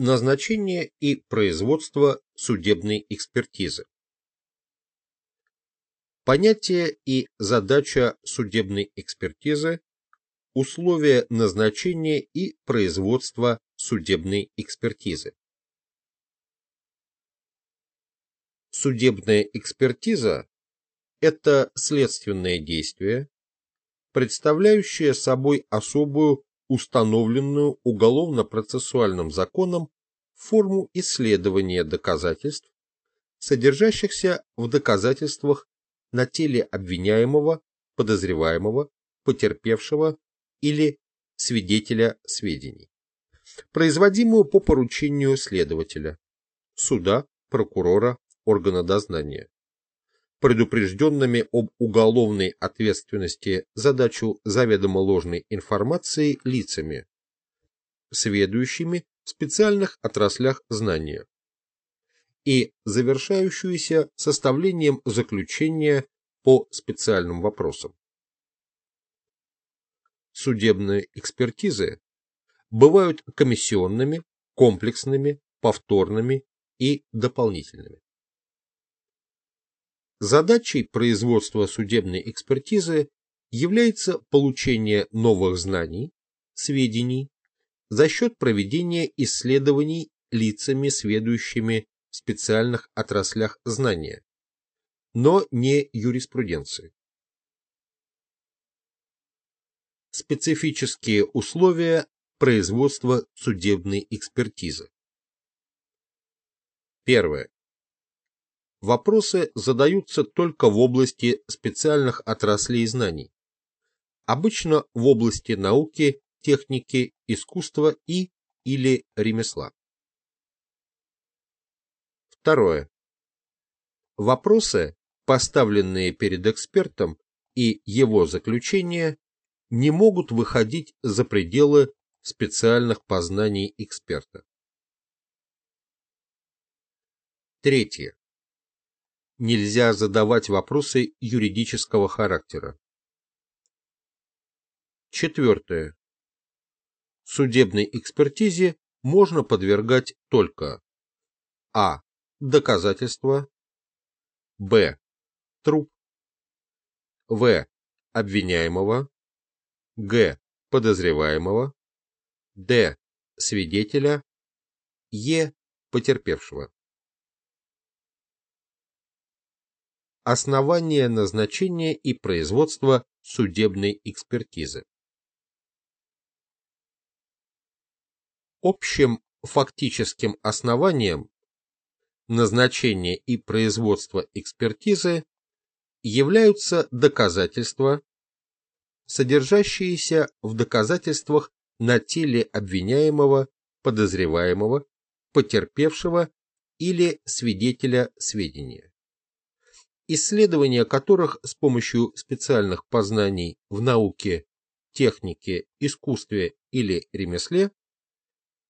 Назначение и производство судебной экспертизы. Понятие и задача судебной экспертизы, условия назначения и производства судебной экспертизы. Судебная экспертиза – это следственное действие, представляющее собой особую установленную уголовно-процессуальным законом форму исследования доказательств, содержащихся в доказательствах на теле обвиняемого, подозреваемого, потерпевшего или свидетеля сведений, производимую по поручению следователя, суда, прокурора, органа дознания предупрежденными об уголовной ответственности задачу заведомо ложной информации лицами, сведущими в специальных отраслях знания, и завершающуюся составлением заключения по специальным вопросам. Судебные экспертизы бывают комиссионными, комплексными, повторными и дополнительными. Задачей производства судебной экспертизы является получение новых знаний, сведений за счет проведения исследований лицами, сведущими в специальных отраслях знания, но не юриспруденции. Специфические условия производства судебной экспертизы. Первое. Вопросы задаются только в области специальных отраслей знаний, обычно в области науки, техники, искусства и или ремесла. Второе. Вопросы, поставленные перед экспертом и его заключение, не могут выходить за пределы специальных познаний эксперта. Третье нельзя задавать вопросы юридического характера. Четвертое. Судебной экспертизе можно подвергать только а. Доказательства б. Труп в. Обвиняемого г. Подозреваемого д. Свидетеля е. Потерпевшего основания назначения и производства судебной экспертизы. Общим фактическим основанием назначения и производства экспертизы являются доказательства, содержащиеся в доказательствах на теле обвиняемого, подозреваемого, потерпевшего или свидетеля сведения исследования которых с помощью специальных познаний в науке, технике, искусстве или ремесле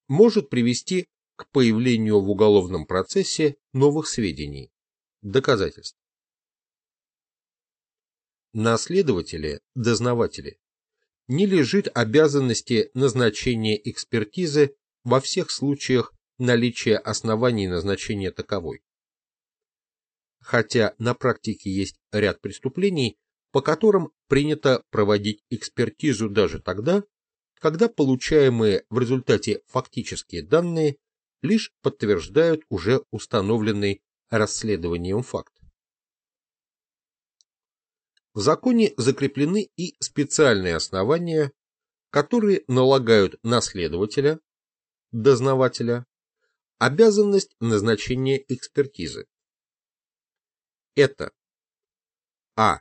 может привести к появлению в уголовном процессе новых сведений, доказательств. На следователе, дознавателе, не лежит обязанности назначения экспертизы во всех случаях наличия оснований назначения таковой хотя на практике есть ряд преступлений, по которым принято проводить экспертизу даже тогда, когда получаемые в результате фактические данные лишь подтверждают уже установленный расследованием факт. В законе закреплены и специальные основания, которые налагают на следователя, дознавателя, обязанность назначения экспертизы это а.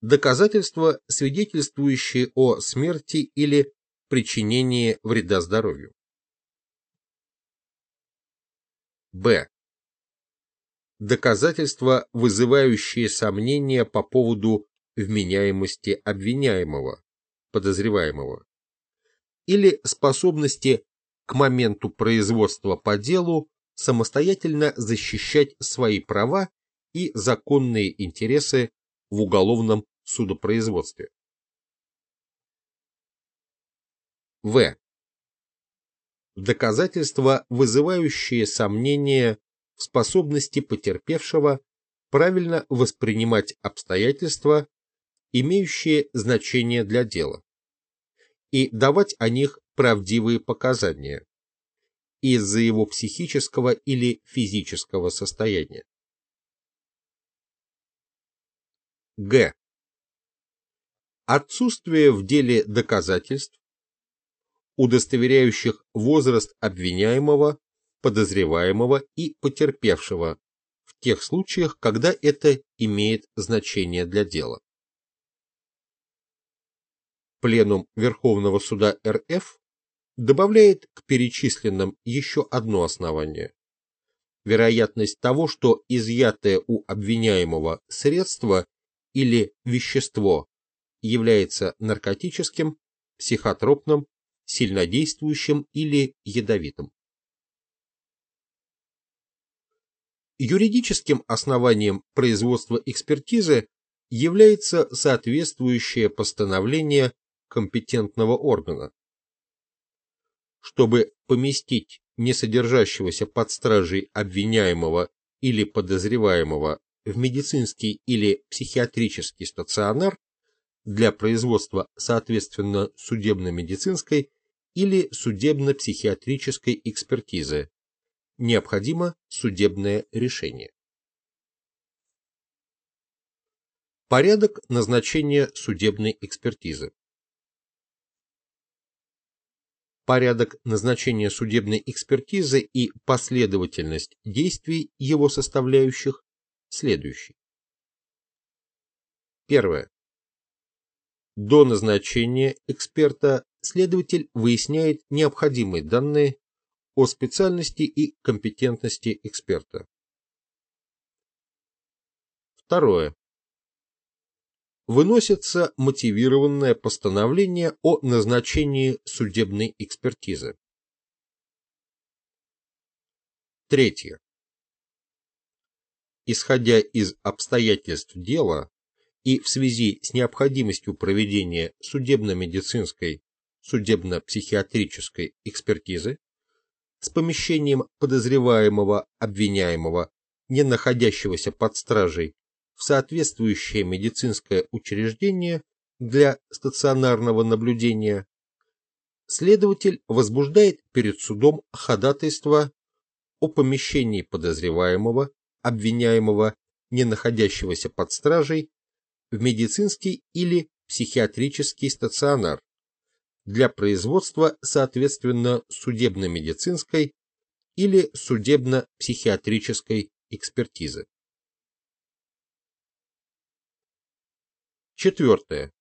Доказательства, свидетельствующие о смерти или причинении вреда здоровью. Б. Доказательства, вызывающие сомнения по поводу вменяемости обвиняемого, подозреваемого, или способности к моменту производства по делу самостоятельно защищать свои права и законные интересы в уголовном судопроизводстве. В. доказательства, вызывающие сомнения в способности потерпевшего правильно воспринимать обстоятельства, имеющие значение для дела, и давать о них правдивые показания из-за его психического или физического состояния. Г. Отсутствие в деле доказательств, удостоверяющих возраст обвиняемого, подозреваемого и потерпевшего в тех случаях, когда это имеет значение для дела. Пленум Верховного суда РФ добавляет к перечисленным еще одно основание. Вероятность того, что изъятое у обвиняемого средство или вещество является наркотическим, психотропным, сильнодействующим или ядовитым. Юридическим основанием производства экспертизы является соответствующее постановление компетентного органа. Чтобы поместить несодержащегося под стражей обвиняемого или подозреваемого в медицинский или психиатрический стационар для производства, соответственно, судебно-медицинской или судебно-психиатрической экспертизы. Необходимо судебное решение. Порядок назначения судебной экспертизы. Порядок назначения судебной экспертизы и последовательность действий его составляющих следующий. Первое. До назначения эксперта следователь выясняет необходимые данные о специальности и компетентности эксперта. Второе. Выносится мотивированное постановление о назначении судебной экспертизы. Третье исходя из обстоятельств дела и в связи с необходимостью проведения судебно-медицинской, судебно-психиатрической экспертизы, с помещением подозреваемого обвиняемого, не находящегося под стражей, в соответствующее медицинское учреждение для стационарного наблюдения, следователь возбуждает перед судом ходатайство о помещении подозреваемого обвиняемого, не находящегося под стражей, в медицинский или психиатрический стационар для производства, соответственно, судебно-медицинской или судебно-психиатрической экспертизы. Четвертое.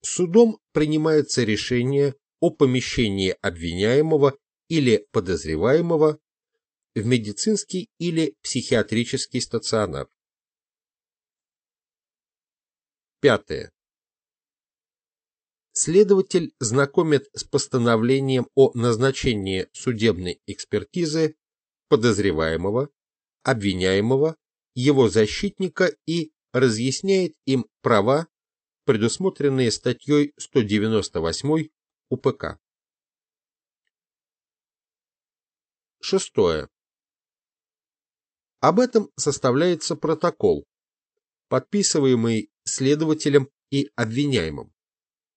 Судом принимается решение о помещении обвиняемого или подозреваемого в медицинский или психиатрический стационар. Пятое. Следователь знакомит с постановлением о назначении судебной экспертизы подозреваемого, обвиняемого, его защитника и разъясняет им права, предусмотренные статьей 198 УПК. Шестое. Об этом составляется протокол, подписываемый следователем и обвиняемым,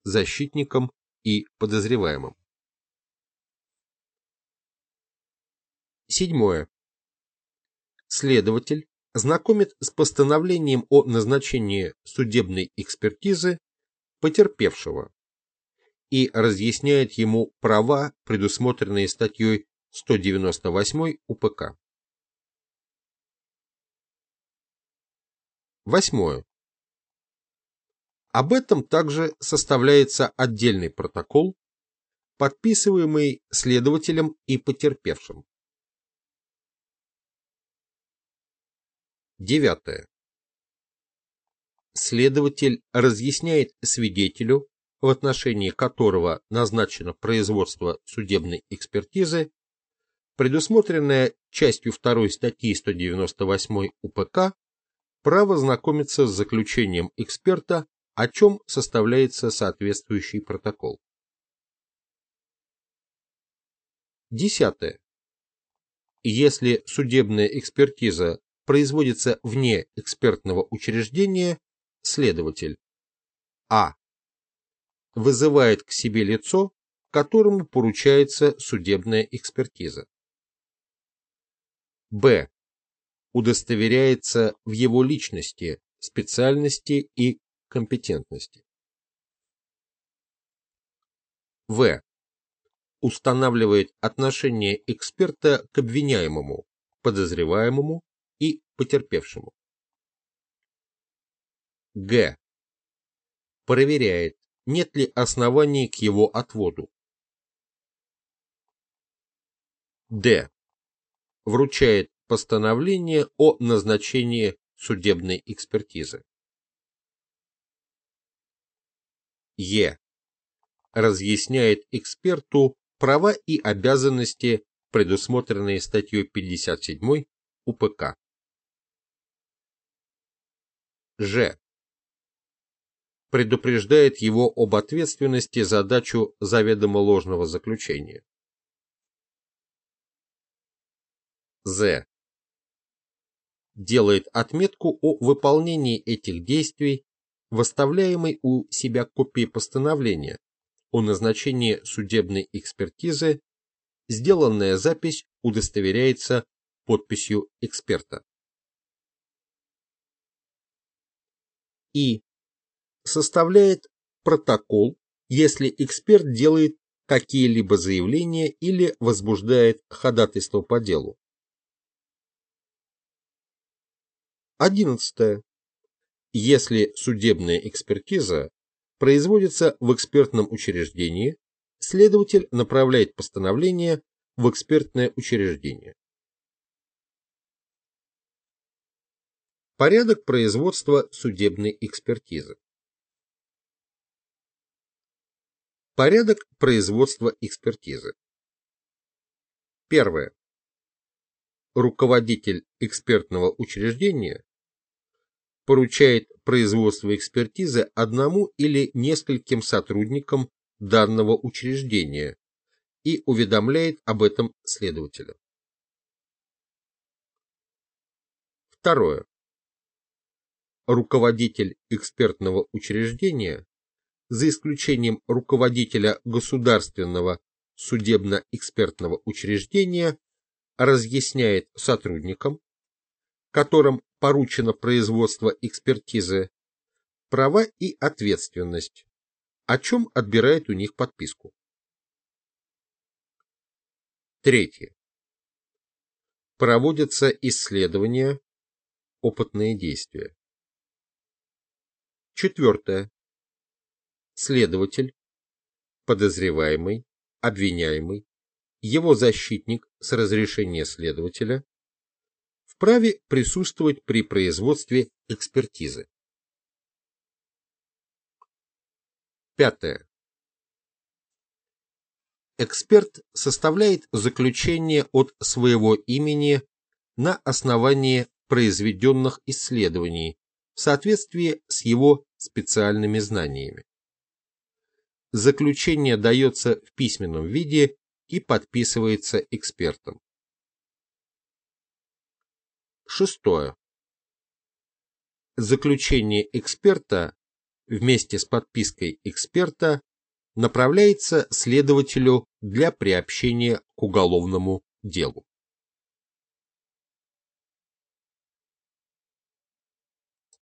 защитником и подозреваемым. Седьмое. Следователь знакомит с постановлением о назначении судебной экспертизы потерпевшего и разъясняет ему права, предусмотренные статьей 198 УПК. Восьмое. Об этом также составляется отдельный протокол, подписываемый следователем и потерпевшим. Девятое. Следователь разъясняет свидетелю, в отношении которого назначено производство судебной экспертизы, предусмотренное частью 2 статьи 198 УПК право знакомиться с заключением эксперта, о чем составляется соответствующий протокол. Десятое. Если судебная экспертиза производится вне экспертного учреждения, следователь А. Вызывает к себе лицо, которому поручается судебная экспертиза. Б. Удостоверяется в его личности, специальности и компетентности. В. Устанавливает отношение эксперта к обвиняемому, подозреваемому и потерпевшему. Г. Проверяет, нет ли оснований к его отводу. Д. Вручает постановление о назначении судебной экспертизы. Е. Разъясняет эксперту права и обязанности, предусмотренные статьей 57 УПК. Ж. Предупреждает его об ответственности за дачу заведомо ложного заключения. З. Делает отметку о выполнении этих действий, выставляемой у себя копии постановления о назначении судебной экспертизы, сделанная запись удостоверяется подписью эксперта. И составляет протокол, если эксперт делает какие-либо заявления или возбуждает ходатайство по делу. 11. Если судебная экспертиза производится в экспертном учреждении, следователь направляет постановление в экспертное учреждение. Порядок производства судебной экспертизы. Порядок производства экспертизы. Первое. Руководитель экспертного учреждения поручает производство экспертизы одному или нескольким сотрудникам данного учреждения и уведомляет об этом следователя. Второе. Руководитель экспертного учреждения, за исключением руководителя государственного судебно-экспертного учреждения, разъясняет сотрудникам, которым поручено производство экспертизы, права и ответственность, о чем отбирает у них подписку. Третье. Проводятся исследования, опытные действия. Четвертое. Следователь, подозреваемый, обвиняемый, его защитник с разрешения следователя вправе присутствовать при производстве экспертизы. Пятое. Эксперт составляет заключение от своего имени на основании произведенных исследований в соответствии с его специальными знаниями. Заключение дается в письменном виде и подписывается экспертом. Шестое. Заключение эксперта вместе с подпиской эксперта направляется следователю для приобщения к уголовному делу.